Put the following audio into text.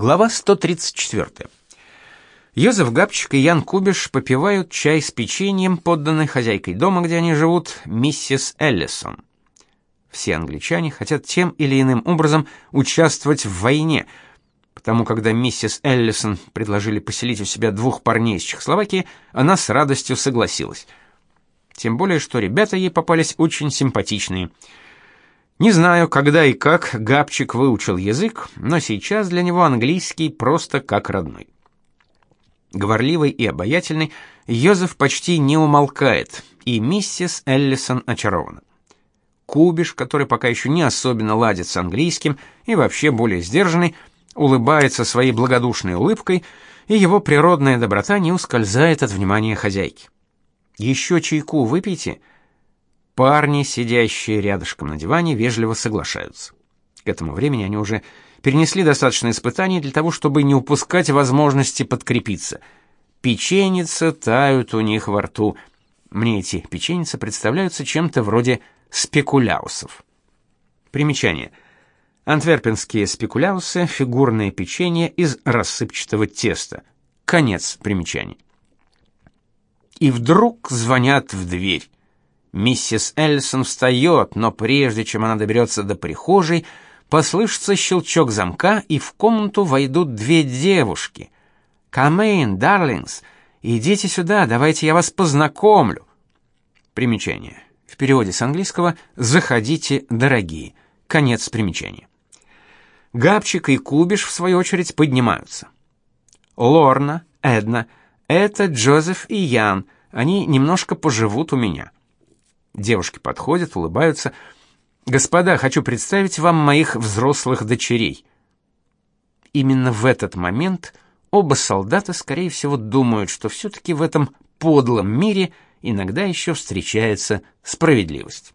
Глава 134. Йозеф Габчик и Ян Кубиш попивают чай с печеньем, подданной хозяйкой дома, где они живут, миссис Эллисон. Все англичане хотят тем или иным образом участвовать в войне, потому когда миссис Эллисон предложили поселить у себя двух парней из Чехословакии, она с радостью согласилась. Тем более, что ребята ей попались очень симпатичные – не знаю, когда и как Габчик выучил язык, но сейчас для него английский просто как родной. Говорливый и обаятельный, Йозеф почти не умолкает, и миссис Эллисон очарована. Кубиш, который пока еще не особенно ладит с английским и вообще более сдержанный, улыбается своей благодушной улыбкой, и его природная доброта не ускользает от внимания хозяйки. «Еще чайку выпейте», Парни, сидящие рядышком на диване, вежливо соглашаются. К этому времени они уже перенесли достаточно испытаний для того, чтобы не упускать возможности подкрепиться. Печеницы тают у них во рту. Мне эти печеницы представляются чем-то вроде спекуляусов. Примечание. Антверпенские спекуляусы фигурное печенье из рассыпчатого теста. Конец примечания. И вдруг звонят в дверь. Миссис Эллисон встает, но прежде чем она доберется до прихожей, послышится щелчок замка, и в комнату войдут две девушки. «Come in, darlings! Идите сюда, давайте я вас познакомлю!» Примечание. В переводе с английского «Заходите, дорогие». Конец примечания. Габчик и Кубиш, в свою очередь, поднимаются. Лорна, Эдна, это Джозеф и Ян, они немножко поживут у меня. Девушки подходят, улыбаются. Господа, хочу представить вам моих взрослых дочерей. Именно в этот момент оба солдата, скорее всего, думают, что все таки в этом подлом мире иногда еще встречается справедливость.